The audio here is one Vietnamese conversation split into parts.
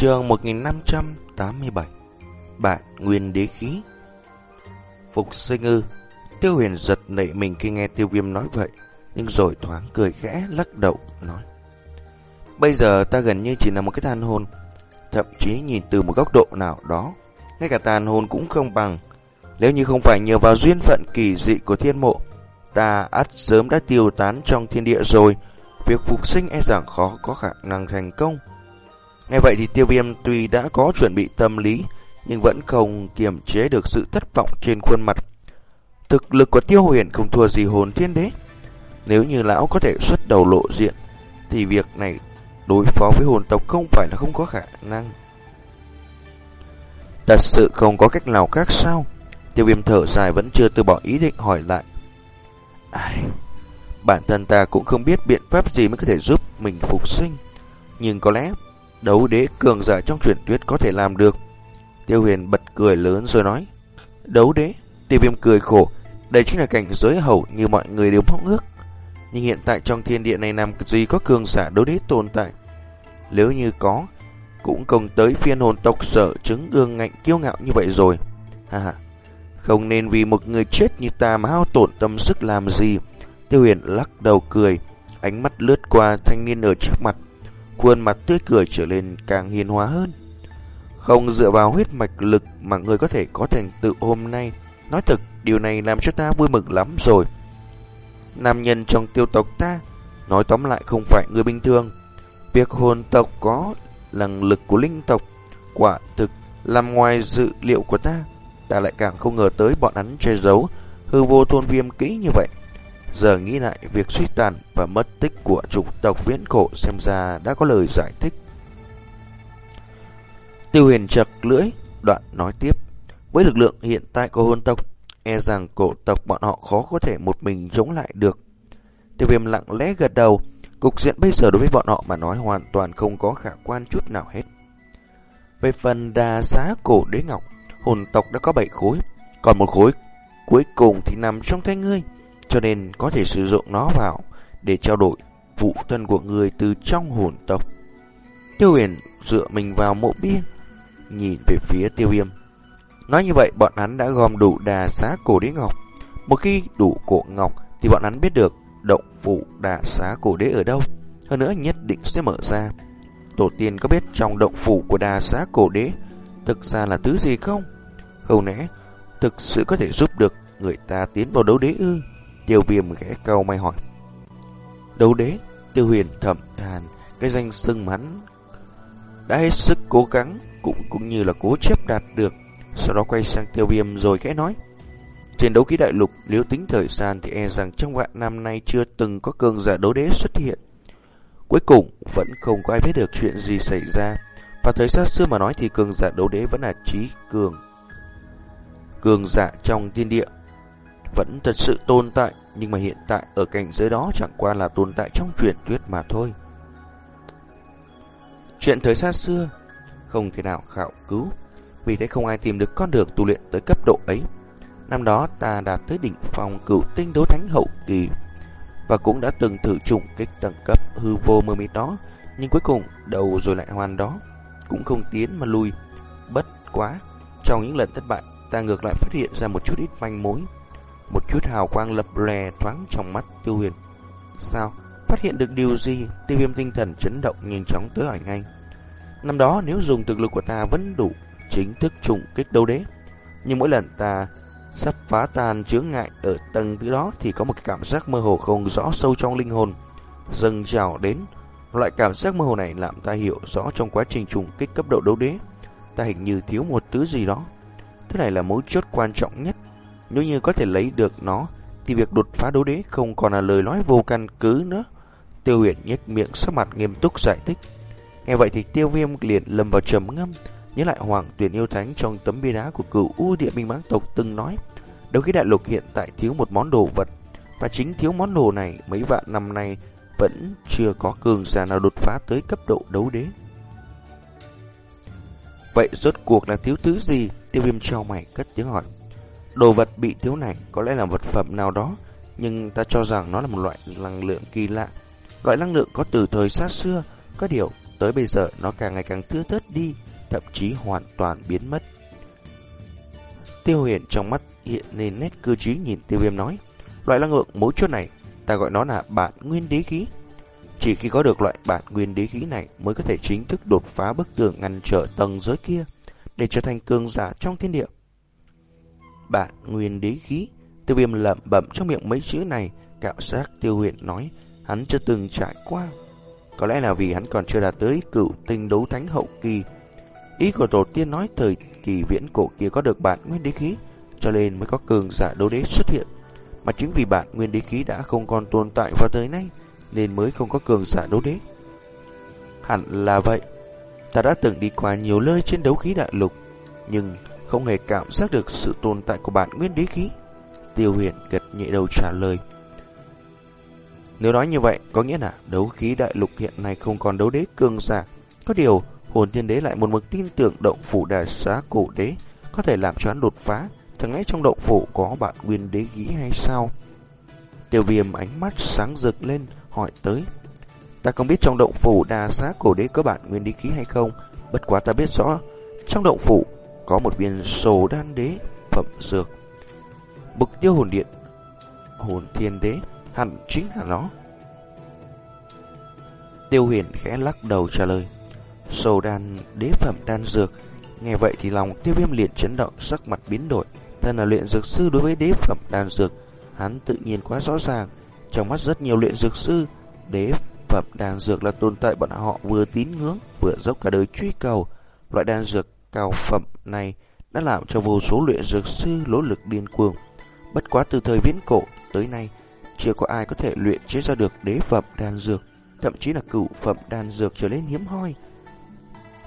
Trường 1587 Bạn Nguyên Đế Khí. Phục sinh ư? Tiêu huyền giật nảy mình khi nghe tiêu viêm nói vậy, Nhưng rồi thoáng cười khẽ, lắc đầu, nói. Bây giờ ta gần như chỉ là một cái tàn hồn, Thậm chí nhìn từ một góc độ nào đó, Ngay cả tàn hồn cũng không bằng. Nếu như không phải nhờ vào duyên phận kỳ dị của thiên mộ, Ta ắt sớm đã tiêu tán trong thiên địa rồi. Việc phục sinh e rằng khó có khả năng thành công. Nghe vậy thì tiêu viêm tuy đã có chuẩn bị tâm lý, Nhưng vẫn không kiềm chế được sự thất vọng trên khuôn mặt. Thực lực của tiêu huyền không thua gì hồn thiên đế. Nếu như lão có thể xuất đầu lộ diện, Thì việc này đối phó với hồn tộc không phải là không có khả năng. Thật sự không có cách nào khác sao? Tiêu viêm thở dài vẫn chưa từ bỏ ý định hỏi lại. Ai... Bản thân ta cũng không biết biện pháp gì mới có thể giúp mình phục sinh, Nhưng có lẽ Đấu đế cường giả trong truyền thuyết có thể làm được. Tiêu huyền bật cười lớn rồi nói, Đấu đế? Tiêu viêm cười khổ, Đây chính là cảnh giới hậu như mọi người đều mong ước. Nhưng hiện tại trong thiên địa này làm gì có cường giả đấu đế tồn tại? Nếu như có, Cũng không tới phiên hồn tộc sở chứng ương ngạnh kiêu ngạo như vậy rồi. Ha ha. Không nên vì một người chết như ta mà hao tổn tâm sức làm gì. Tiêu huyền lắc đầu cười, Ánh mắt lướt qua thanh niên ở trước mặt khuôn mặt tươi cười trở lên càng hiền hóa hơn. Không dựa vào huyết mạch lực mà người có thể có thành tựu hôm nay. Nói thật, điều này làm cho ta vui mừng lắm rồi. Nam nhân trong tiêu tộc ta, nói tóm lại không phải người bình thường. Việc hồn tộc có năng lực của linh tộc, quả thực làm ngoài dự liệu của ta. Ta lại càng không ngờ tới bọn hắn che giấu hư vô thôn viêm kỹ như vậy. Giờ nghĩ lại việc suy tàn và mất tích của chủng tộc viễn cổ xem ra đã có lời giải thích. Tiêu huyền chật lưỡi, đoạn nói tiếp. Với lực lượng hiện tại của hôn tộc, e rằng cổ tộc bọn họ khó có thể một mình chống lại được. Tiêu viêm lặng lẽ gật đầu, cục diện bây giờ đối với bọn họ mà nói hoàn toàn không có khả quan chút nào hết. Về phần đà xá cổ đế ngọc, hồn tộc đã có 7 khối, còn một khối cuối cùng thì nằm trong tay ngươi cho nên có thể sử dụng nó vào để trao đổi vụ thân của người từ trong hồn tộc. Tiêu huyền dựa mình vào mộ bia, nhìn về phía tiêu viêm. Nói như vậy, bọn hắn đã gom đủ đà xá cổ đế ngọc. Một khi đủ cổ ngọc, thì bọn hắn biết được động vụ đà xá cổ đế ở đâu. Hơn nữa nhất định sẽ mở ra. Tổ tiên có biết trong động phủ của đà xá cổ đế thực ra là thứ gì không? Không lẽ thực sự có thể giúp được người ta tiến vào đấu đế ư? Tiêu viêm ghé câu may hỏi. Đấu đế, tiêu huyền thầm than, cái danh sưng hắn đã hết sức cố gắng, cũng cũng như là cố chấp đạt được. Sau đó quay sang tiêu viêm rồi khẽ nói. Trên đấu ký đại lục, nếu tính thời gian thì e rằng trong vạn năm nay chưa từng có cường giả đấu đế xuất hiện. Cuối cùng, vẫn không có ai biết được chuyện gì xảy ra. Và thời xa xưa mà nói thì cường giả đấu đế vẫn là trí cường. Cường giả trong thiên địa vẫn thật sự tồn tại, nhưng mà hiện tại ở cảnh giới đó chẳng qua là tồn tại trong truyền thuyết mà thôi. Chuyện thời xa xưa, không thể nào khảo cứu, vì thế không ai tìm được con đường tu luyện tới cấp độ ấy. Năm đó ta đạt tới đỉnh phòng cửu tinh đấu thánh hậu kỳ, và cũng đã từng thử trùng kích tầng cấp hư vô mơ mịt đó, nhưng cuối cùng đầu rồi lại hoàn đó, cũng không tiến mà lui. Bất quá, trong những lần thất bại, ta ngược lại phát hiện ra một chút ít manh mối. Một chút hào quang lập lè thoáng trong mắt tiêu huyền. Sao? Phát hiện được điều gì? Tiêu viêm tinh thần chấn động nhìn chóng tới hỏi ngay. Năm đó nếu dùng thực lực của ta vẫn đủ chính thức trùng kích đấu đế. Nhưng mỗi lần ta sắp phá tan chướng ngại ở tầng thứ đó thì có một cái cảm giác mơ hồ không rõ sâu trong linh hồn dâng trào đến. Loại cảm giác mơ hồ này làm ta hiểu rõ trong quá trình trùng kích cấp độ đấu đế, ta hình như thiếu một thứ gì đó. Thứ này là mối chốt quan trọng nhất nếu như có thể lấy được nó, thì việc đột phá đấu đế không còn là lời nói vô căn cứ nữa. Tiêu huyền nhếch miệng sắc mặt nghiêm túc giải thích. Nghe vậy thì tiêu viêm liền lầm vào trầm ngâm, nhớ lại hoàng tuyển yêu thánh trong tấm bia đá của cựu u địa minh mãng tộc từng nói. Đấu khí đại lục hiện tại thiếu một món đồ vật, và chính thiếu món đồ này mấy vạn năm nay vẫn chưa có cường giả nào đột phá tới cấp độ đấu đế. Vậy rốt cuộc là thiếu thứ gì? Tiêu viêm trao mày cất tiếng hỏi. Đồ vật bị thiếu này có lẽ là vật phẩm nào đó, nhưng ta cho rằng nó là một loại năng lượng kỳ lạ. Loại năng lượng có từ thời xa xưa, có điều tới bây giờ nó càng ngày càng thưa thớt đi, thậm chí hoàn toàn biến mất. Tiêu huyền trong mắt hiện lên nét cơ trí nhìn tiêu viêm nói, loại năng lượng mấu chốt này, ta gọi nó là bản nguyên đế khí. Chỉ khi có được loại bản nguyên đế khí này mới có thể chính thức đột phá bức tường ngăn trở tầng giới kia, để trở thành cường giả trong thiên địa. Bản nguyên đế khí, tiêu viêm lẩm bẩm trong miệng mấy chữ này, cạo giác tiêu huyền nói, hắn chưa từng trải qua. Có lẽ là vì hắn còn chưa đạt tới cựu tinh đấu thánh hậu kỳ. Ý của tổ tiên nói thời kỳ viễn cổ kia có được bản nguyên đế khí, cho nên mới có cường giả đấu đế xuất hiện. Mà chính vì bản nguyên đế khí đã không còn tồn tại vào tới nay, nên mới không có cường giả đấu đế. Hẳn là vậy. Ta đã từng đi qua nhiều nơi trên đấu khí đại lục, nhưng không hề cảm giác được sự tồn tại của bản nguyên đế khí. Tiêu huyền gật nhẹ đầu trả lời. Nếu nói như vậy, có nghĩa là đấu khí đại lục hiện nay không còn đấu đế cường giả. Có điều, hồn thiên đế lại một mực tin tưởng động phủ đà xá cổ đế có thể làm cho hắn đột phá. Chẳng lẽ trong động phủ có bản nguyên đế khí hay sao? Tiêu viêm ánh mắt sáng rực lên, hỏi tới. Ta không biết trong động phủ đà xá cổ đế có bản nguyên đế khí hay không, bất quá ta biết rõ, trong động phủ có một viên sổ đan đế phẩm dược. Bực tiêu hồn điện, hồn thiên đế, hẳn chính là nó. Tiêu huyền khẽ lắc đầu trả lời. Sổ đan đế phẩm đan dược, nghe vậy thì lòng tiêu viêm liền chấn động sắc mặt biến đổi. Thân là luyện dược sư đối với đế phẩm đan dược, hắn tự nhiên quá rõ ràng. Trong mắt rất nhiều luyện dược sư, đế phẩm đan dược là tồn tại bọn họ vừa tín ngưỡng, vừa dốc cả đời truy cầu. Loại đan dược cao phẩm này đã làm cho vô số luyện dược sư lỗ lực điên cuồng. Bất quá từ thời viễn cổ tới nay, chưa có ai có thể luyện chế ra được đế phẩm đan dược, thậm chí là cửu phẩm đan dược trở lên hiếm hoi.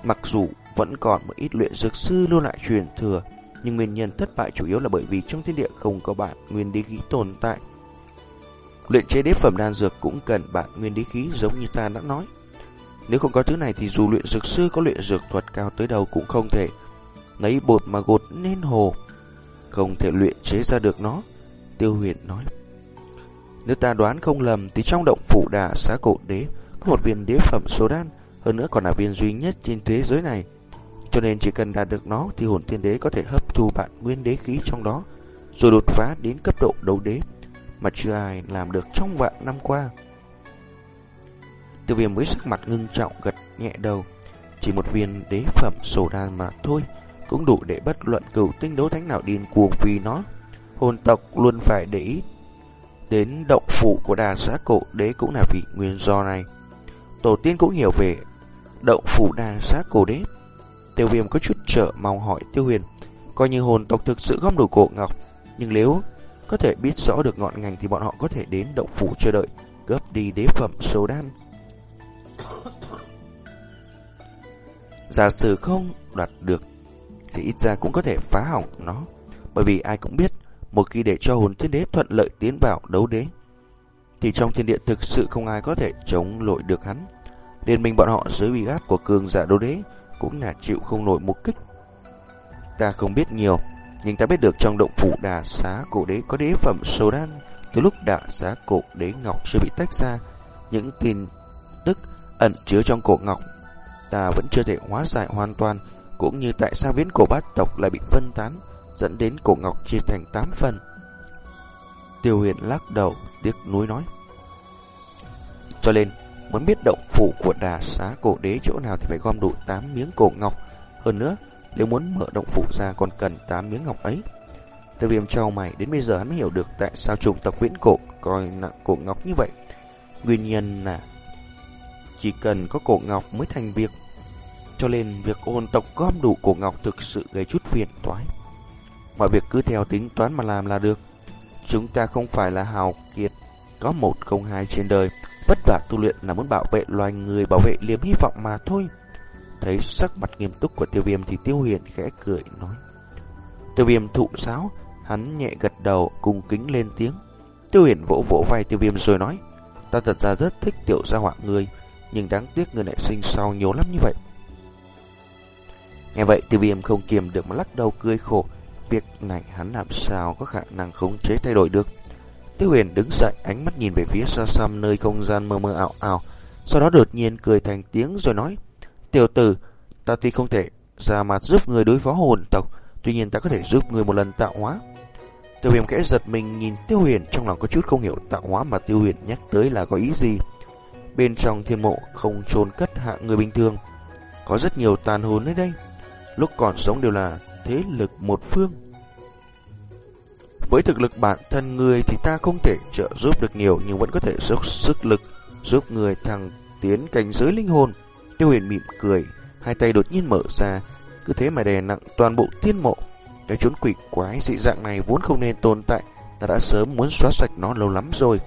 Mặc dù vẫn còn một ít luyện dược sư lưu lại truyền thừa, nhưng nguyên nhân thất bại chủ yếu là bởi vì trong thiên địa không có bản nguyên đế khí tồn tại. Luyện chế đế phẩm đan dược cũng cần bản nguyên đế khí giống như ta đã nói. Nếu không có thứ này thì dù luyện dược sư có luyện dược thuật cao tới đâu cũng không thể lấy bột mà gột nên hồ, không thể luyện chế ra được nó. Tiêu huyền nói. Nếu ta đoán không lầm thì trong động phủ đà xá cổ đế có một viên đế phẩm số đan, hơn nữa còn là viên duy nhất trên thế giới này. Cho nên chỉ cần đạt được nó thì hồn tiên đế có thể hấp thu bản nguyên đế khí trong đó, rồi đột phá đến cấp độ đấu đế mà chưa ai làm được trong vạn năm qua. Tiêu viêm với sắc mặt ngưng trọng gật nhẹ đầu, chỉ một viên đế phẩm sổ đan mà thôi, cũng đủ để bất luận cửu tinh đấu thánh nào điên cuồng vì nó. Hồn tộc luôn phải để ý đến động phủ của đà xã cổ đế cũng là vì nguyên do này. Tổ tiên cũng hiểu về động phủ đà xã cổ đế. Tiêu viêm có chút trở mong hỏi tiêu huyền, coi như hồn tộc thực sự gom đủ cổ ngọc, nhưng nếu có thể biết rõ được ngọn ngành thì bọn họ có thể đến động phủ chờ đợi, cướp đi đế phẩm sổ đan. Giả sử không đoạt được thì ít ra cũng có thể phá hỏng nó, bởi vì ai cũng biết một khi để cho hồn thiên đế thuận lợi tiến vào đấu đế, thì trong thiên địa thực sự không ai có thể chống lội được hắn. Liên minh bọn họ dưới uy áp của cường giả đấu đế cũng là chịu không nổi một kích. Ta không biết nhiều, nhưng ta biết được trong động phủ đà xá cổ đế có đế phẩm sô đan. Từ lúc đà xá cổ đế ngọc chưa bị tách ra, những tin tức ẩn chứa trong cổ ngọc ta vẫn chưa thể hóa giải hoàn toàn, cũng như tại sao viễn cổ bát tộc lại bị phân tán dẫn đến cổ ngọc chia thành 8 phần. Tiêu huyền lắc đầu, tiếc nuối nói. Cho nên, muốn biết động phủ của đà xá cổ đế chỗ nào thì phải gom đủ 8 miếng cổ ngọc. Hơn nữa, nếu muốn mở động phủ ra còn cần 8 miếng ngọc ấy. Tiêu viêm trao mày đến bây giờ hắn mới hiểu được tại sao trùng tộc viễn cổ coi nặng cổ ngọc như vậy. Nguyên nhân là chỉ cần có cổ ngọc mới thành việc. Cho nên việc ôn tộc gom đủ cổ ngọc thực sự gây chút phiền toái. Mọi việc cứ theo tính toán mà làm là được. Chúng ta không phải là hào kiệt, có một không hai trên đời. Vất vả tu luyện là muốn bảo vệ loài người, bảo vệ liếm hy vọng mà thôi. Thấy sắc mặt nghiêm túc của tiêu viêm thì tiêu huyền khẽ cười nói. Tiêu viêm thụ sáo, hắn nhẹ gật đầu cùng kính lên tiếng. Tiêu huyền vỗ vỗ vai tiêu viêm rồi nói. Ta thật ra rất thích tiểu gia họa người, nhưng đáng tiếc người lại sinh sau nhiều lắm như vậy. Nghe vậy tiêu viêm không kiềm được mà lắc đầu cười khổ. Việc này hắn làm sao có khả năng khống chế thay đổi được. Tiêu huyền đứng dậy, ánh mắt nhìn về phía xa xăm nơi không gian mơ mơ ảo ảo. sau đó đột nhiên cười thành tiếng rồi nói, Tiểu tử, ta tuy không thể ra mặt giúp người đối phó hồn tộc, tuy nhiên ta có thể giúp người một lần tạo hóa. Tiêu viêm kẽ giật mình nhìn Tiêu Huyền trong lòng có chút không hiểu tạo hóa mà Tiêu Huyền nhắc tới là có ý gì. Bên trong thiên mộ không chôn cất hạ người bình thường, có rất nhiều tàn hồn ở đây. Lúc còn sống đều là thế lực một phương. Với thực lực bản thân người thì ta không thể trợ giúp được nhiều nhưng vẫn có thể dốc sức lực giúp người thăng tiến cảnh giới linh hồn. Tiêu huyền mỉm cười, hai tay đột nhiên mở ra, cứ thế mà đè nặng toàn bộ thiên mộ. Cái chốn quỷ quái dị dạng này vốn không nên tồn tại, ta đã sớm muốn xóa sạch nó lâu lắm rồi.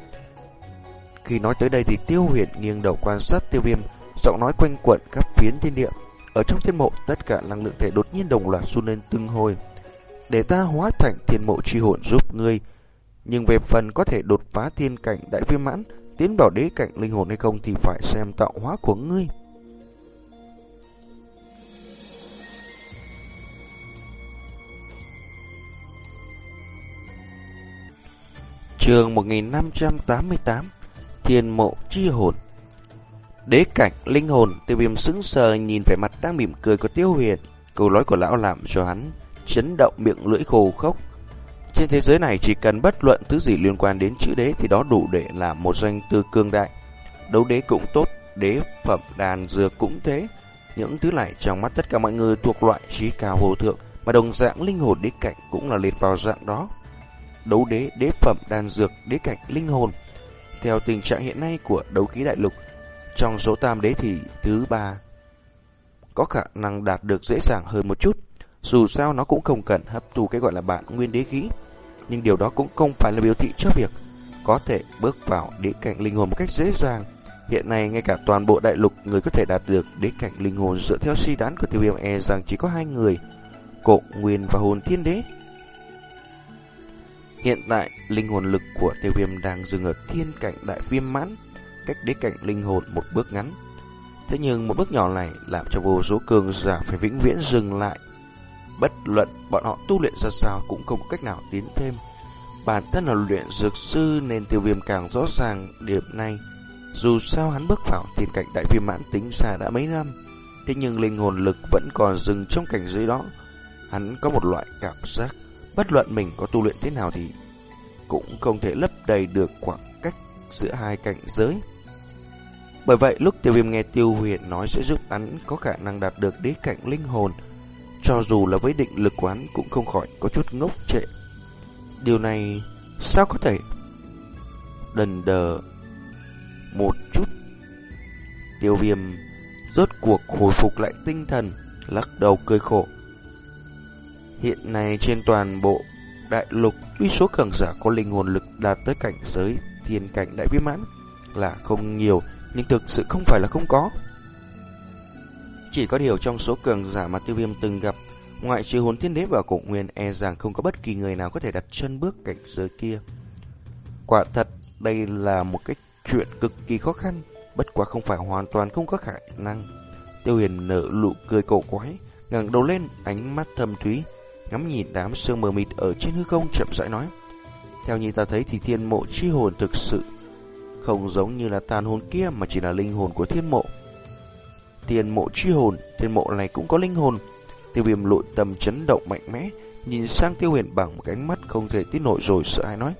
Khi nói tới đây thì tiêu huyền nghiêng đầu quan sát tiêu viêm, giọng nói quanh quẩn khắp phiến thiên địa. Ở trong thiên mộ, tất cả năng lượng thể đột nhiên đồng loạt run lên từng hồi. Để ta hóa thành thiên mộ chi hồn giúp ngươi, nhưng về phần có thể đột phá thiên cảnh đại viên mãn, tiến vào đế cảnh linh hồn hay không thì phải xem tạo hóa của ngươi. Trường 1588 Thiên mộ chi hồn. Đế cảnh linh hồn Tiêu viêm sững sờ nhìn vẻ mặt đang mỉm cười của tiêu huyền Câu nói của lão làm cho hắn Chấn động miệng lưỡi khô khốc. Trên thế giới này chỉ cần bất luận thứ gì liên quan đến chữ đế Thì đó đủ để làm một danh từ cương đại. Đấu đế cũng tốt Đế phẩm đàn dược cũng thế. Những thứ này trong mắt tất cả mọi người thuộc loại trí cao vô thượng Mà đồng dạng linh hồn đế cảnh cũng là liệt vào dạng đó. Đấu đế, đế phẩm, đàn dược, đế cảnh, linh hồn theo tình trạng hiện nay của đấu khí đại lục trong số tam đế thì thứ ba có khả năng đạt được dễ dàng hơn một chút. Dù sao nó cũng không cần hấp thu cái gọi là bản nguyên đế khí. Nhưng điều đó cũng không phải là biểu thị cho việc có thể bước vào đế cảnh linh hồn một cách dễ dàng. Hiện nay ngay cả toàn bộ đại lục người có thể đạt được đế cảnh linh hồn dựa theo suy đoán của tiêu viêm e rằng chỉ có hai người, cổ nguyên và hồn thiên đế. Hiện tại, linh hồn lực của tiêu viêm đang dừng ở thiên cảnh đại viêm mãn cách đế cảnh linh hồn một bước ngắn. Thế nhưng một bước nhỏ này làm cho vô số cường giả phải vĩnh viễn dừng lại. Bất luận bọn họ tu luyện ra sao cũng không có cách nào tiến thêm. Bản thân là luyện dược sư nên tiêu viêm càng rõ ràng điểm này. Dù sao hắn bước vào thiên cảnh đại viêm mãn tính xa đã mấy năm, thế nhưng linh hồn lực vẫn còn dừng trong cảnh giới đó. Hắn có một loại cảm giác, bất luận mình có tu luyện thế nào thì cũng không thể lấp đầy được khoảng cách giữa hai cảnh giới. Bởi vậy lúc tiêu viêm nghe tiêu huyền nói sẽ giúp hắn có khả năng đạt được đế cảnh linh hồn, cho dù là với định lực quán cũng không khỏi có chút ngốc trệ. Điều này sao có thể? Đần đờ một chút. Tiêu viêm rốt cuộc hồi phục lại tinh thần, lắc đầu cười khổ. Hiện nay trên toàn bộ đại lục, tuy số cường giả có linh hồn lực đạt tới cảnh giới thiên cảnh đại viên mãn là không nhiều, nhưng thực sự không phải là không có. Chỉ có điều trong số cường giả mà tiêu viêm từng gặp, ngoại trừ hồn thiên đế và cổ nguyên e rằng không có bất kỳ người nào có thể đặt chân bước cảnh giới kia. Quả thật, đây là một cái chuyện cực kỳ khó khăn, bất quá không phải hoàn toàn không có khả năng. Tiêu huyền nở nụ cười cổ quái, ngẩng đầu lên, ánh mắt thâm thúy, ngắm nhìn đám sương mờ mịt ở trên hư không chậm rãi nói. Theo như ta thấy thì thiên mộ chi hồn thực sự không giống như là tàn hồn kia mà chỉ là linh hồn của thiên mộ. Thiên mộ chi hồn, thiên mộ này cũng có linh hồn. Tiêu viêm lội tâm chấn động mạnh mẽ, nhìn sang tiêu huyền bằng một ánh mắt không thể tin nổi rồi sợ hãi nói.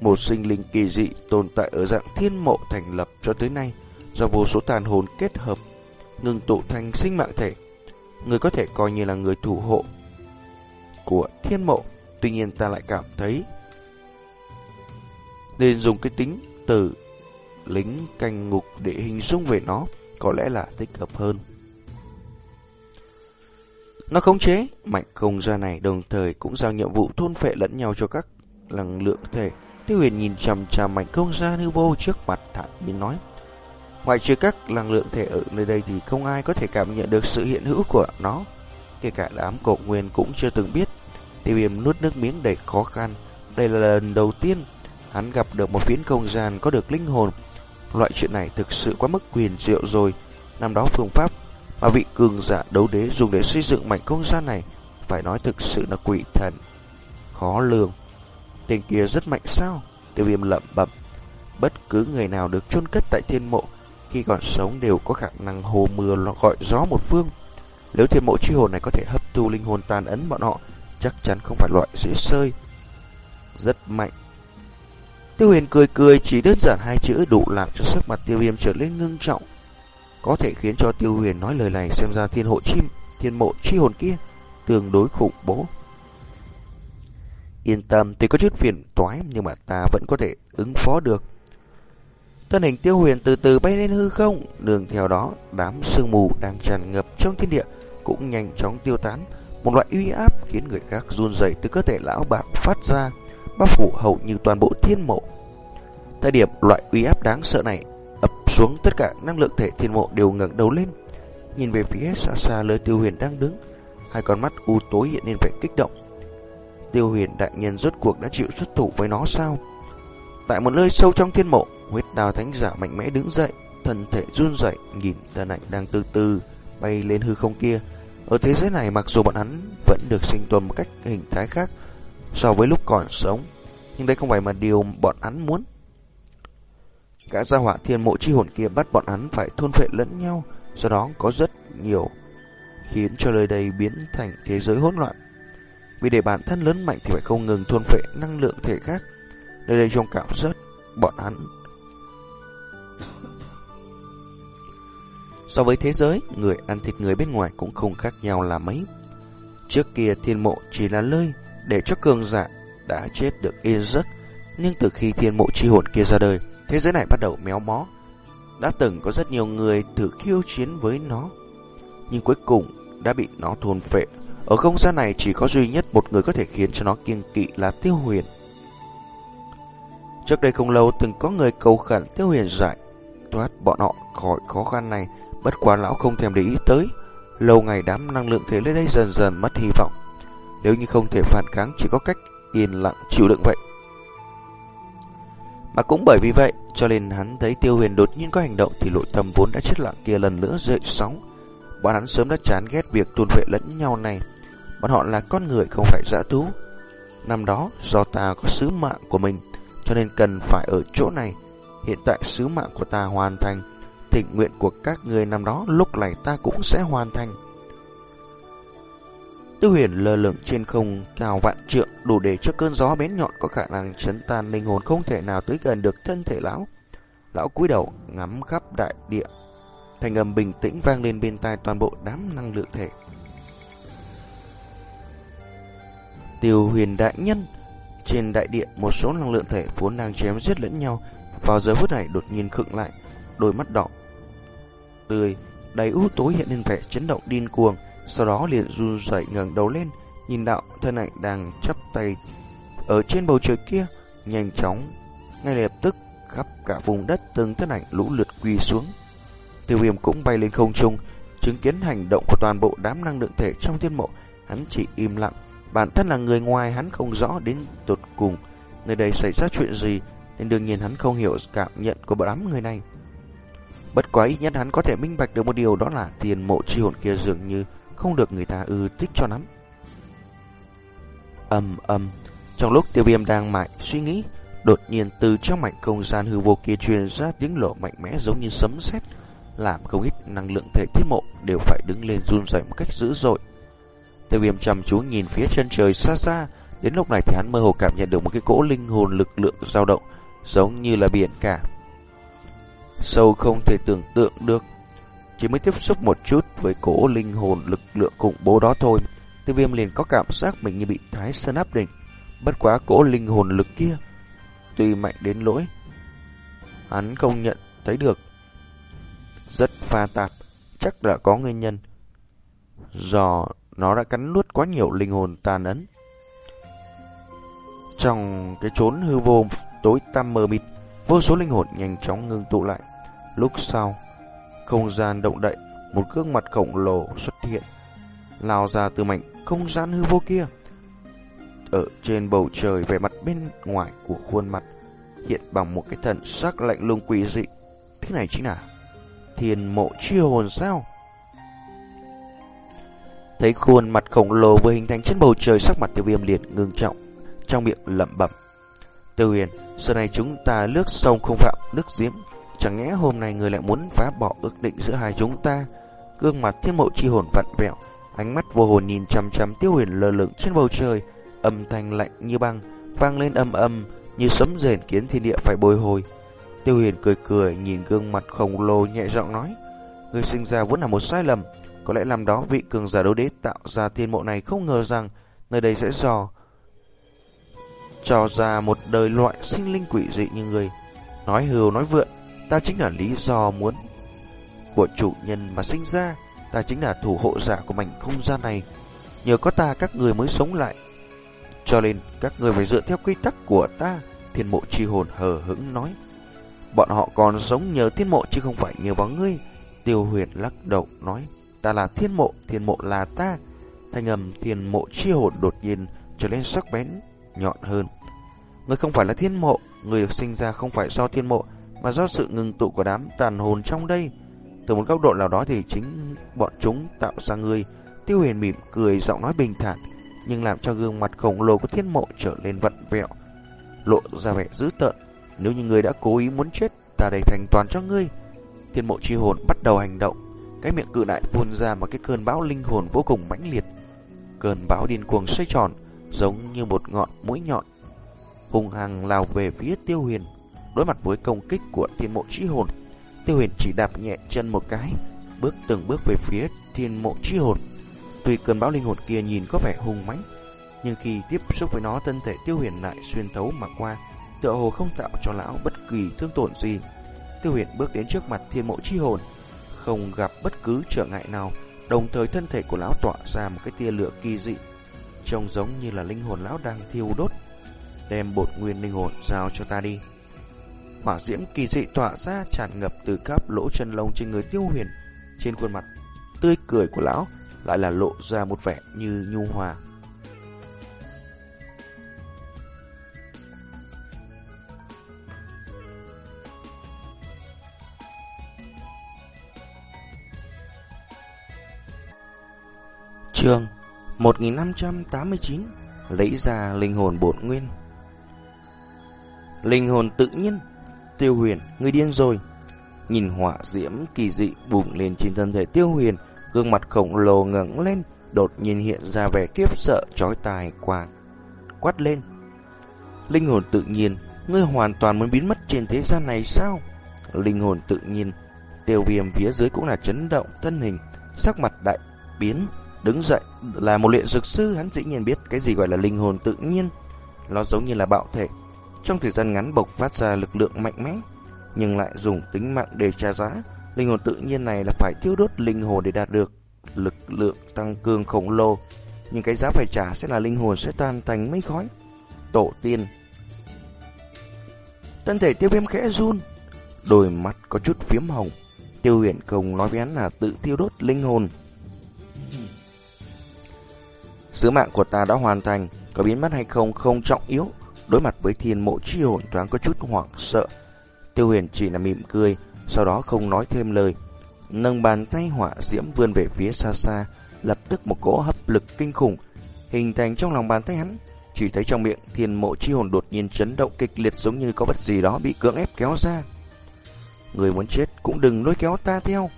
Một sinh linh kỳ dị tồn tại ở dạng thiên mộ thành lập cho tới nay, do vô số tàn hồn kết hợp, ngừng tụ thành sinh mạng thể. Người có thể coi như là người thủ hộ của thiên mộ, tuy nhiên ta lại cảm thấy nên dùng cái tính từ lính canh ngục để hình dung về nó có lẽ là thích hợp hơn. Nó khống chế mạnh không gian này đồng thời cũng giao nhiệm vụ thôn phệ lẫn nhau cho các năng lượng thể. Tiêu huyền nhìn chằm chằm mạnh không gian hư vô trước mặt thản nhiên nói. Ngoại trừ các năng lượng thể ở nơi đây thì không ai có thể cảm nhận được sự hiện hữu của nó. Kể cả đám cổ nguyên cũng chưa từng biết. Tiêu viêm nuốt nước miếng đầy khó khăn. Đây là lần đầu tiên hắn gặp được một phiến không gian có được linh hồn. Loại chuyện này thực sự quá mức quyền diệu rồi. Năm đó phương pháp mà vị cường giả đấu đế dùng để xây dựng mảnh không gian này phải nói thực sự là quỷ thần. Khó lường. Tên kia rất mạnh sao? Tiêu viêm lẩm bẩm. Bất cứ người nào được chôn cất tại thiên mộ khi còn sống đều có khả năng hồ mưa gọi gió một phương. Nếu thiên mộ chi hồn này có thể hấp thu linh hồn tàn ấn bọn họ, chắc chắn không phải loại dễ sơi. Rất mạnh. Tiêu huyền cười cười chỉ đơn giản hai chữ đủ làm cho sắc mặt tiêu viêm trở lên ngưng trọng. Có thể khiến cho tiêu huyền nói lời này xem ra thiên hộ chim, thiên mộ chi hồn kia tương đối khủng bố. Yên tâm, tuy có chút phiền toái nhưng mà ta vẫn có thể ứng phó được. Thân hình tiêu huyền từ từ bay lên hư không, đường theo đó đám sương mù đang tràn ngập trong thiên địa cũng nhanh chóng tiêu tán. Một loại uy áp khiến người khác run rẩy từ cơ thể lão bạc phát ra, bao phủ hầu như toàn bộ thiên mộ. Thời điểm loại uy áp đáng sợ này ập xuống tất cả năng lượng thể thiên mộ đều ngẩng đầu lên, nhìn về phía xa xa nơi tiêu huyền đang đứng, hai con mắt u tối hiện lên vẻ kích động. Tiêu huyền đại nhân rốt cuộc đã chịu xuất thủ với nó sao? Tại một nơi sâu trong thiên mộ, huyết đào thánh giả mạnh mẽ đứng dậy, thân thể run rẩy nhìn thân ảnh đang từ từ bay lên hư không kia. Ở thế giới này mặc dù bọn hắn vẫn được sinh tồn một cách hình thái khác so với lúc còn sống, nhưng đây không phải mà điều bọn hắn muốn. Cả gia hỏa thiên mộ chi hồn kia bắt bọn hắn phải thôn phệ lẫn nhau, do đó có rất nhiều khiến cho nơi đây biến thành thế giới hỗn loạn. Vì để bản thân lớn mạnh thì phải không ngừng thôn phệ năng lượng thể khác. Nơi đây trong cảm giác bọn hắn So với thế giới, người ăn thịt người bên ngoài cũng không khác nhau là mấy. Trước kia thiên mộ chỉ là nơi để cho cường giả đã chết được yên giấc, nhưng từ khi thiên mộ chi hồn kia ra đời, thế giới này bắt đầu méo mó. Đã từng có rất nhiều người thử khiêu chiến với nó, nhưng cuối cùng đã bị nó thôn phệ. Ở không gian này chỉ có duy nhất một người có thể khiến cho nó kiêng kỵ là Tiêu Huyền. Trước đây không lâu từng có người cầu khẩn Tiêu Huyền giải thoát bọn họ khỏi khó khăn này, bất quá lão không thèm để ý tới. Lâu ngày đám năng lượng thế lên đây dần dần mất hy vọng. Nếu như không thể phản kháng chỉ có cách yên lặng chịu đựng vậy. Mà cũng bởi vì vậy, cho nên hắn thấy Tiêu Huyền đột nhiên có hành động thì nội tâm vốn đã chết lặng kia lần nữa dậy sóng. Bọn hắn sớm đã chán ghét việc tuôn vệ lẫn nhau này. Bọn họ là con người không phải dã thú. Năm đó, do ta có sứ mạng của mình, cho nên cần phải ở chỗ này. Hiện tại sứ mạng của ta hoàn thành, thịnh nguyện của các người năm đó, lúc này ta cũng sẽ hoàn thành. Tư huyền lơ lửng trên không cao vạn trượng, đủ để cho cơn gió bén nhọn có khả năng chấn tan linh hồn không thể nào tới gần được thân thể lão. Lão cúi đầu, ngắm khắp đại địa. Thành âm bình tĩnh vang lên bên tai toàn bộ đám năng lượng thể. Tiêu huyền đại nhân, Trên đại địa một số năng lượng thể vốn đang chém giết lẫn nhau Vào giờ phút này đột nhiên khựng lại, Đôi mắt đỏ Tươi đầy u tối hiện lên vẻ chấn động điên cuồng sau đó liền run rẩy ngẩng đầu lên, nhìn đạo thân ảnh đang chắp tay ở trên bầu trời kia, nhanh chóng, ngay lập tức khắp cả vùng đất từng thân ảnh lũ lượt quỳ xuống. Tiêu Viêm cũng bay lên không trung, chứng kiến hành động của toàn bộ đám năng lượng thể trong thiên mộ, hắn chỉ im lặng, bản thân là người ngoài hắn không rõ đến tột cùng nơi đây xảy ra chuyện gì, nên đương nhiên hắn không hiểu cảm nhận của đám người này. Bất quá ít nhất hắn có thể minh bạch được một điều đó là tiền mộ chi hồn kia dường như không được người ta ưa thích cho lắm. Âm âm, trong lúc tiêu viêm đang mải suy nghĩ, đột nhiên từ trong mảnh không gian hư vô kia truyền ra tiếng lộ mạnh mẽ giống như sấm sét, làm không ít năng lượng thể thiết mộ đều phải đứng lên run rẩy một cách dữ dội. Tiêu viêm chăm chú nhìn phía chân trời xa xa, đến lúc này thì hắn mơ hồ cảm nhận được một cái cỗ linh hồn lực lượng dao động, giống như là biển cả. Sâu không thể tưởng tượng được chỉ mới tiếp xúc một chút với cổ linh hồn lực lượng khủng bố đó thôi, tiêu viêm liền có cảm giác mình như bị thái sơn áp đỉnh. Bất quá cổ linh hồn lực kia, tuy mạnh đến lỗi, hắn không nhận thấy được. Rất pha tạp, chắc là có nguyên nhân. Do nó đã cắn nuốt quá nhiều linh hồn tàn ấn. Trong cái chốn hư vô tối tăm mờ mịt, vô số linh hồn nhanh chóng ngưng tụ lại. Lúc sau, không gian động đậy, một gương mặt khổng lồ xuất hiện, lao ra từ mảnh không gian hư vô kia. Ở trên bầu trời vẻ mặt bên ngoài của khuôn mặt hiện bằng một cái thần sắc lạnh lùng quỷ dị. Thế này chính là thiên mộ chi hồn sao? Thấy khuôn mặt khổng lồ vừa hình thành trên bầu trời sắc mặt tiêu viêm liền ngưng trọng, trong miệng lẩm bẩm. Tiêu huyền, giờ này chúng ta lướt sông không phạm nước giếng, Chẳng lẽ hôm nay người lại muốn phá bỏ ước định giữa hai chúng ta? Gương mặt thiên mộ chi hồn vặn vẹo Ánh mắt vô hồn nhìn chăm chăm tiêu huyền lơ lửng trên bầu trời. Âm thanh lạnh như băng Vang lên âm âm Như sấm rền kiến thiên địa phải bồi hồi. Tiêu huyền cười cười nhìn gương mặt khổng lồ nhẹ giọng nói Người sinh ra vốn là một sai lầm Có lẽ làm đó vị cường giả đấu đế tạo ra thiên mộ này không ngờ rằng Nơi đây sẽ dò cho ra một đời loại sinh linh quỷ dị như người. Nói hưu nói vượn Ta chính là lý do muốn Của chủ nhân mà sinh ra. Ta chính là thủ hộ giả của mảnh không gian này. Nhờ có ta các người mới sống lại. Cho nên các người phải dựa theo quy tắc của ta Thiên mộ chi hồn hờ hững nói. Bọn họ còn sống nhờ thiên mộ chứ không phải nhờ vào ngươi Tiêu huyền lắc đầu nói. Ta là thiên mộ, thiên mộ là ta. Thanh âm thiên mộ chi hồn đột nhiên trở lên sắc bén, nhọn hơn người không phải là thiên mộ, Người được sinh ra không phải do thiên mộ, Mà do sự ngừng tụ của đám tàn hồn trong đây. Từ một góc độ nào đó thì chính bọn chúng tạo ra ngươi. Tiêu huyền mỉm cười, giọng nói bình thản, Nhưng làm cho gương mặt khổng lồ của thiên mộ trở lên vặn vẹo, Lộ ra vẻ dữ tợn. Nếu như người đã cố ý muốn chết, Ta đây thành toàn cho ngươi. Thiên mộ chi hồn bắt đầu hành động. Cái miệng cự đại phun ra một cái cơn bão linh hồn vô cùng mãnh liệt. Cơn bão điên cuồng xoay tròn, Giống như một ngọn mũi nhọn hung hăng lao về phía Tiêu Huyền. Đối mặt với công kích của thiên mộ chi hồn, Tiêu Huyền chỉ đạp nhẹ chân một cái, bước từng bước về phía thiên mộ chi hồn. Tuy cơn bão linh hồn kia nhìn có vẻ hung mãnh, nhưng khi tiếp xúc với nó thân thể Tiêu Huyền lại xuyên thấu mà qua, tựa hồ không tạo cho lão bất kỳ thương tổn gì. Tiêu Huyền bước đến trước mặt thiên mộ chi hồn, không gặp bất cứ trở ngại nào, đồng thời thân thể của lão tỏa ra một cái tia lửa kỳ dị, trông giống như là linh hồn lão đang thiêu đốt đem bột nguyên linh hồn giao cho ta đi. Hỏa diễm kỳ dị tỏa ra, tràn ngập từ các lỗ chân lông trên người tiêu huyền. Trên khuôn mặt tươi cười của lão lại là lộ ra một vẻ như nhu hòa. Chương 1589 Lấy ra linh hồn bột nguyên Linh hồn tự nhiên. Tiêu huyền, người điên rồi. Nhìn hỏa diễm kỳ dị bùng lên trên thân thể tiêu huyền Gương mặt khổng lồ ngẩng lên Đột nhiên hiện ra vẻ kiếp sợ chói tai quạt Quát lên. Linh hồn tự nhiên Ngươi hoàn toàn muốn biến mất trên thế gian này sao? Linh hồn tự nhiên Tiêu viêm phía dưới cũng là chấn động thân hình Sắc mặt đại biến Đứng dậy là một luyện dược sư Hắn dĩ nhiên biết cái gì gọi là linh hồn tự nhiên. Nó giống như là bạo thể trong thời gian ngắn bộc phát ra lực lượng mạnh mẽ, nhưng lại dùng tính mạng để trả giá. Linh hồn tự nhiên này là phải tiêu đốt linh hồn để đạt được lực lượng tăng cường khổng lồ, nhưng cái giá phải trả sẽ là linh hồn sẽ tan thành mây khói. Tổ tiên Thân thể tiêu viêm khẽ run, đôi mắt có chút phiếm hồng. Tiêu huyền công nói với hắn là tự tiêu đốt linh hồn. Sứ mạng của ta đã hoàn thành, có biến mất hay không không trọng yếu, Đối mặt với thiên mộ chi hồn thoáng có chút hoảng sợ. Tiêu huyền chỉ là mỉm cười, sau đó không nói thêm lời. Nâng bàn tay hỏa diễm vươn về phía xa xa, lập tức một cỗ hấp lực kinh khủng hình thành trong lòng bàn tay hắn. Chỉ thấy trong miệng thiên mộ chi hồn đột nhiên chấn động kịch liệt giống như có vật gì đó bị cưỡng ép kéo ra. Người muốn chết cũng đừng lôi kéo ta theo.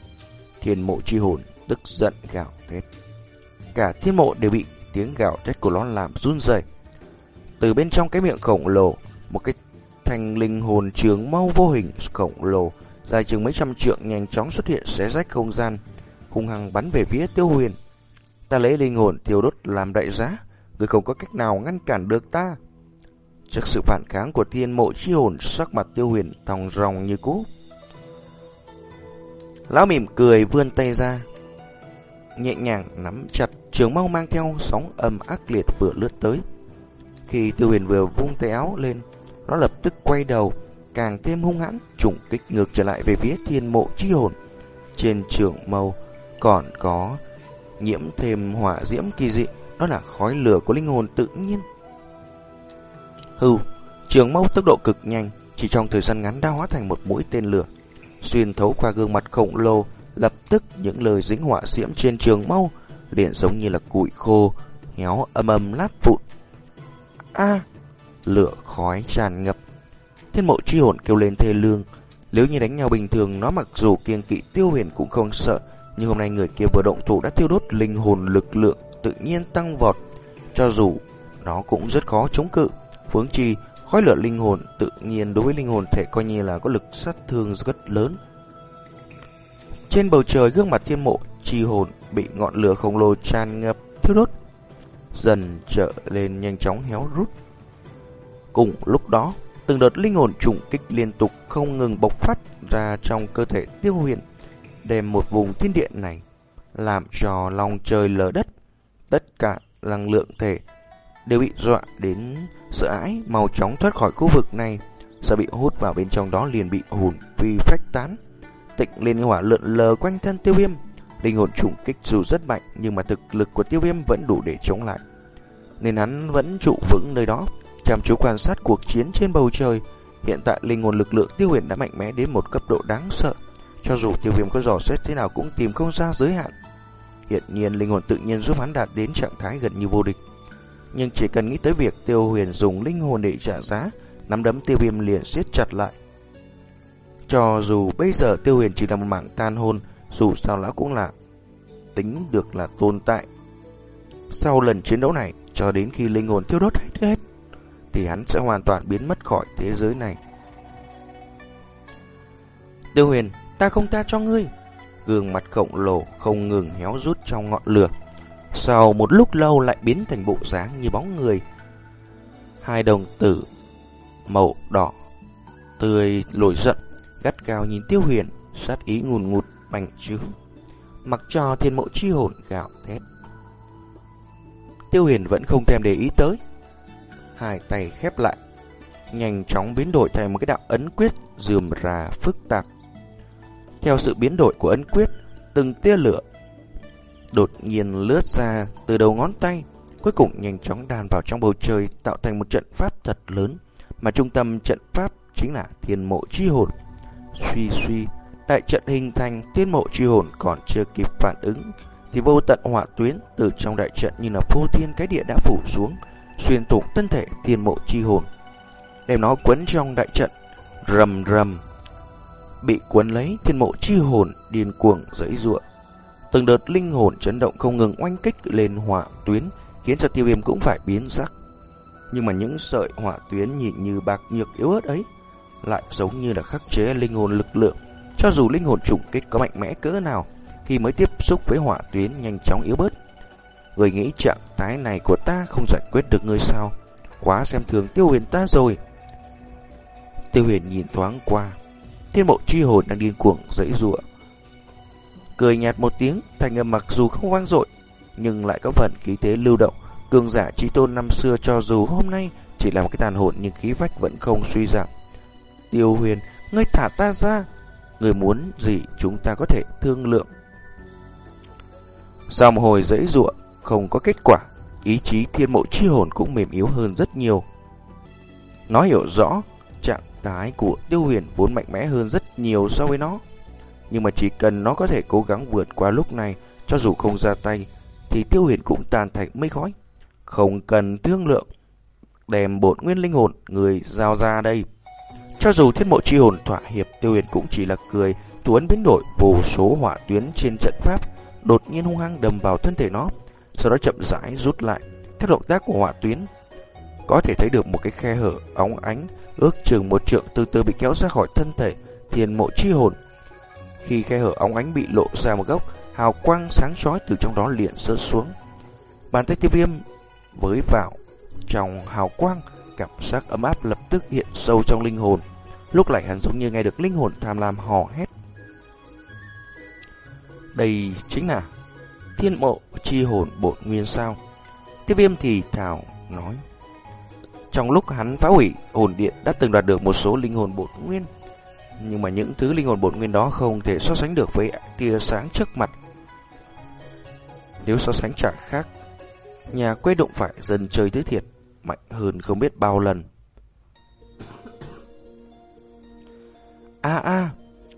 Thiên mộ chi hồn tức giận gào thét. Cả thiên mộ đều bị tiếng gào thét của nó làm run rẩy. Từ bên trong cái miệng khổng lồ, một cái thành linh hồn trường mau vô hình khổng lồ, dài chừng mấy trăm trượng nhanh chóng xuất hiện xé rách không gian, hung hăng bắn về phía Tiêu Huyền. Ta lấy linh hồn tiêu đốt làm đại giá, người không có cách nào ngăn cản được ta. Trước sự phản kháng của thiên mộ chi hồn, sắc mặt Tiêu Huyền thòng ròng như cũ. Lão mỉm cười vươn tay ra, nhẹ nhàng nắm chặt trường mau mang theo sóng âm ác liệt vừa lướt tới. Khi Tiêu Huyền vừa vung tay áo lên, nó lập tức quay đầu, càng thêm hung hãn, trùng kích ngược trở lại về phía thiên mộ chi hồn. Trên trường mâu còn có nhiễm thêm hỏa diễm kỳ dị, đó là khói lửa của linh hồn tự nhiên. Hừ, trường mâu tốc độ cực nhanh, chỉ trong thời gian ngắn đã hóa thành một mũi tên lửa, xuyên thấu qua gương mặt khổng lồ, lập tức những lời dính hỏa diễm trên trường mâu liền giống như là củi khô héo âm âm lát vụn A lửa khói tràn ngập. Thiên mộ chi hồn kêu lên thê lương, Nếu như đánh nhau bình thường, nó mặc dù kiêng kỵ tiêu huyền cũng không sợ, nhưng hôm nay người kia vừa động thủ đã tiêu đốt linh hồn lực lượng tự nhiên tăng vọt, cho dù nó cũng rất khó chống cự. Huống chi, khói lửa linh hồn tự nhiên đối với linh hồn thể coi như là có lực sát thương rất lớn. Trên bầu trời gương mặt thiên mộ chi hồn bị ngọn lửa khổng lồ tràn ngập thiêu đốt, dần trở lên nhanh chóng héo rút. Cùng lúc đó, từng đợt linh hồn trùng kích liên tục không ngừng bộc phát ra trong cơ thể tiêu huyền, đem một vùng thiên địa này làm cho lòng trời lở đất. Tất cả năng lượng thể đều bị dọa đến sợ hãi, mau chóng thoát khỏi khu vực này, sợ bị hút vào bên trong đó liền bị hồn phi phách tán. Tịnh liên hỏa lượn lờ quanh thân tiêu viêm, linh hồn trùng kích dù rất mạnh nhưng mà thực lực của tiêu viêm vẫn đủ để chống lại. Nên hắn vẫn trụ vững nơi đó, chăm chú quan sát cuộc chiến trên bầu trời. Hiện tại linh hồn lực lượng tiêu huyền đã mạnh mẽ đến một cấp độ đáng sợ. Cho dù tiêu viêm có dò xét thế nào cũng tìm không ra giới hạn. Hiện nhiên linh hồn tự nhiên giúp hắn đạt đến trạng thái gần như vô địch. Nhưng chỉ cần nghĩ tới việc tiêu huyền dùng linh hồn để trả giá, nắm đấm tiêu viêm liền siết chặt lại. Cho dù bây giờ tiêu huyền chỉ là một mảng tan hôn, dù sao lão cũng là tính được là tồn tại. Sau lần chiến đấu này, cho đến khi linh hồn thiêu đốt hết hết, thì hắn sẽ hoàn toàn biến mất khỏi thế giới này. Tiêu huyền, ta không ta cho ngươi. Gương mặt khổng lồ không ngừng héo rút trong ngọn lửa. Sau một lúc lâu lại biến thành bộ dáng như bóng người. Hai đồng tử màu đỏ tươi lồi giận, gắt cao nhìn Tiêu Huyền, sát ý ngùn ngụt bành trướng. Mặc cho thiên mộ chi hồn gạo thét. Tiêu Huyền vẫn không thèm để ý tới. Hai tay khép lại, nhanh chóng biến đổi thành một cái đạo ấn quyết dườm ra phức tạp. Theo sự biến đổi của ấn quyết, từng tia lửa đột nhiên lướt ra từ đầu ngón tay, cuối cùng nhanh chóng đàn vào trong bầu trời tạo thành một trận pháp thật lớn, mà trung tâm trận pháp chính là thiên mộ chi hồn. Suy suy, đại trận hình thành thiên mộ chi hồn còn chưa kịp phản ứng, thì vô tận hỏa tuyến từ trong đại trận như là phô thiên cái địa đã phủ xuống, xuyên thủng thân thể thiên mộ chi hồn, đem nó quấn trong đại trận, rầm rầm, bị cuốn lấy thiên mộ chi hồn điên cuồng dẫy ruộng. Từng đợt linh hồn chấn động không ngừng oanh kích lên hỏa tuyến, khiến cho tiêu viêm cũng phải biến sắc. Nhưng mà những sợi hỏa tuyến nhìn như bạc nhược yếu ớt ấy, lại giống như là khắc chế linh hồn lực lượng. Cho dù linh hồn trùng kích có mạnh mẽ cỡ nào, khi mới tiếp xúc với hỏa tuyến nhanh chóng yếu bớt. Người nghĩ trạng thái này của ta không giải quyết được ngươi sao? Quá xem thường tiêu huyền ta rồi. Tiêu huyền nhìn thoáng qua, thiên bộ chi hồn đang điên cuồng dãy rụa cười nhạt một tiếng, thành âm mặc dù không vang dội, nhưng lại có phần khí thế lưu động. Cường giả trí tôn năm xưa cho dù hôm nay chỉ là một cái tàn hồn nhưng khí vách vẫn không suy giảm. Tiêu huyền, ngươi thả ta ra. Người muốn gì chúng ta có thể thương lượng. Sau một hồi dễ dụa không có kết quả, ý chí thiên mộ chi hồn cũng mềm yếu hơn rất nhiều. Nó hiểu rõ, trạng thái của tiêu huyền vốn mạnh mẽ hơn rất nhiều so với nó. Nhưng mà chỉ cần nó có thể cố gắng vượt qua lúc này, cho dù không ra tay, thì tiêu huyền cũng tàn thành mây khói. Không cần thương lượng. Đem bột nguyên linh hồn, người giao ra đây. Cho dù thiết mộ chi hồn thỏa hiệp, tiêu huyền cũng chỉ là cười, tuấn biến đổi vô số hỏa tuyến trên trận pháp, đột nhiên hung hăng đầm vào thân thể nó, sau đó chậm rãi rút lại. Theo động tác của hỏa tuyến, có thể thấy được một cái khe hở óng ánh, ước chừng một trượng từ từ bị kéo ra khỏi thân thể thiền mộ chi hồn. Khi khe hở óng ánh bị lộ ra một góc, hào quang sáng chói từ trong đó liền rớt xuống. Bàn tay tiêu viêm với vào trong hào quang, cảm giác ấm áp lập tức hiện sâu trong linh hồn. Lúc này hắn giống như nghe được linh hồn tham lam hò hét. Đây chính là thiên mộ chi hồn bổn nguyên sao. tiếp viêm thì thảo nói. Trong lúc hắn phá hủy hồn điện đã từng đoạt được một số linh hồn bổn nguyên, nhưng mà những thứ linh hồn bổn nguyên đó không thể so sánh được với tia sáng trước mặt. Nếu so sánh chẳng khác, nhà quê đụng phải dần chơi tới thiệt, mạnh hơn không biết bao lần. A a,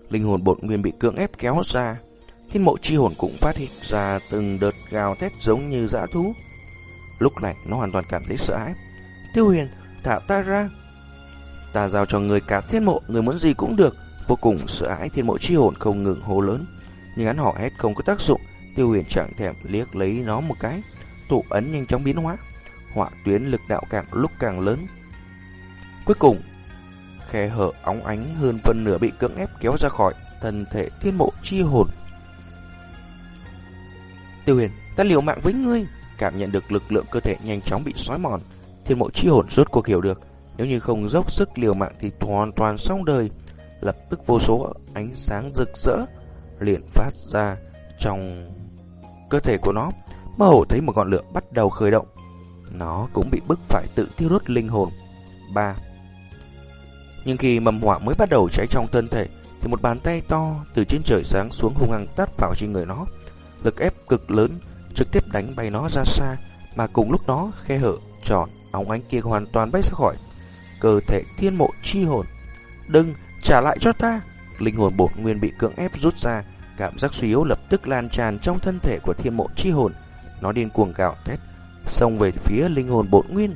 linh hồn bổn nguyên bị cưỡng ép kéo ra, thiên mộ chi hồn cũng phát hiện ra từng đợt gào thét giống như dã thú. Lúc này nó hoàn toàn cảm thấy sợ hãi. Tiêu huyền, thả ta ra, Ta giao cho người cả thiên mộ, người muốn gì cũng được. Vô cùng sợ hãi thiên mộ chi hồn không ngừng hô lớn, nhưng hắn họ hét không có tác dụng, Tiêu Huyền chẳng thèm liếc lấy nó một cái, tụ ấn nhanh chóng biến hóa, họa tuyến lực đạo càng lúc càng lớn. Cuối cùng, khe hở óng ánh hơn phân nửa bị cưỡng ép kéo ra khỏi thân thể thiên mộ chi hồn. Tiêu Huyền, ta liều mạng với ngươi, cảm nhận được lực lượng cơ thể nhanh chóng bị xói mòn, thiên mộ chi hồn rốt cuộc hiểu được, nếu như không dốc sức liều mạng thì hoàn toàn xong đời. Lập tức vô số ánh sáng rực rỡ liền phát ra trong cơ thể của nó. Mơ hồ thấy một ngọn lửa bắt đầu khởi động. Nó cũng bị bức phải tự tiêu đốt linh hồn. 3. Nhưng khi mầm hỏa mới bắt đầu cháy trong thân thể thì một bàn tay to từ trên trời sáng xuống hung hăng tát vào trên người nó. Lực ép cực lớn trực tiếp đánh bay nó ra xa mà cùng lúc đó khe hở tròn óng ánh kia hoàn toàn bay ra khỏi cơ thể thiên mộ chi hồn. Đừng, trả lại cho ta! Linh hồn bột nguyên bị cưỡng ép rút ra, cảm giác suy yếu lập tức lan tràn trong thân thể của thiên mộ chi hồn. Nó điên cuồng gạo thét, xông về phía linh hồn bổn nguyên.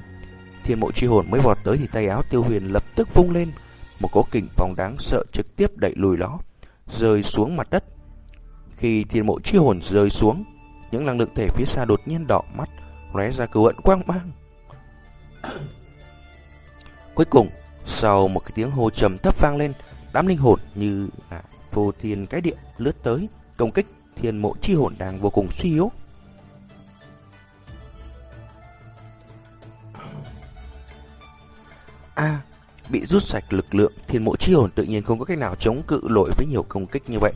Thiên mộ chi hồn mới vọt tới thì tay áo tiêu huyền lập tức vung lên. Một cỗ kình phòng đáng sợ trực tiếp đẩy lùi nó, rơi xuống mặt đất. Khi thiên mộ chi hồn rơi xuống, những năng lượng thể phía xa đột nhiên đỏ mắt, lóe ra cừu hận quang mang. Cuối cùng, sau một cái tiếng hô trầm thấp vang lên, đám linh hồn như à, vô thiên cái địa lướt tới, công kích thiên mộ chi hồn đang vô cùng suy yếu. A, bị rút sạch lực lượng, thiên mộ chi hồn tự nhiên không có cách nào chống cự nổi với nhiều công kích như vậy.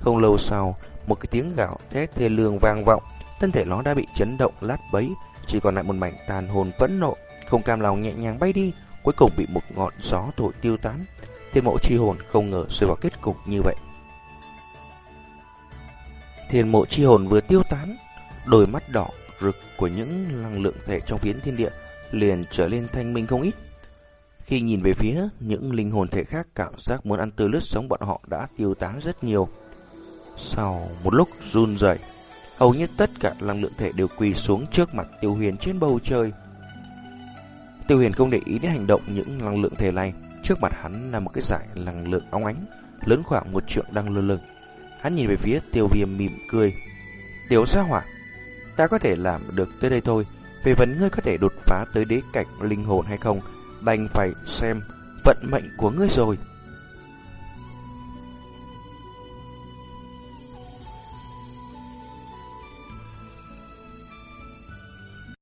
Không lâu sau, một cái tiếng gạo thét thê lương vang vọng, thân thể nó đã bị chấn động lát bấy, chỉ còn lại một mảnh tàn hồn phẫn nộ, không cam lòng nhẹ nhàng bay đi, cuối cùng bị một ngọn gió thổi tiêu tán. Thiên mộ chi hồn không ngờ rơi vào kết cục như vậy. Thiên mộ chi hồn vừa tiêu tán, đôi mắt đỏ rực của những năng lượng thể trong phiến thiên địa liền trở lên thanh minh không ít. Khi nhìn về phía những linh hồn thể khác cảm giác muốn ăn tươi lướt sống bọn họ đã tiêu tán rất nhiều. Sau một lúc run rẩy, hầu như tất cả năng lượng thể đều quỳ xuống trước mặt tiêu huyền trên bầu trời. Tiêu huyền không để ý đến hành động những năng lượng thể này. Trước mặt hắn là một cái dải năng lượng óng ánh, lớn khoảng một trượng đang lơ lửng. Hắn nhìn về phía tiêu viêm mỉm cười. Tiểu gia hỏa, ta có thể làm được tới đây thôi. Về vấn ngươi có thể đột phá tới đế cảnh linh hồn hay không, đành phải xem vận mệnh của ngươi rồi.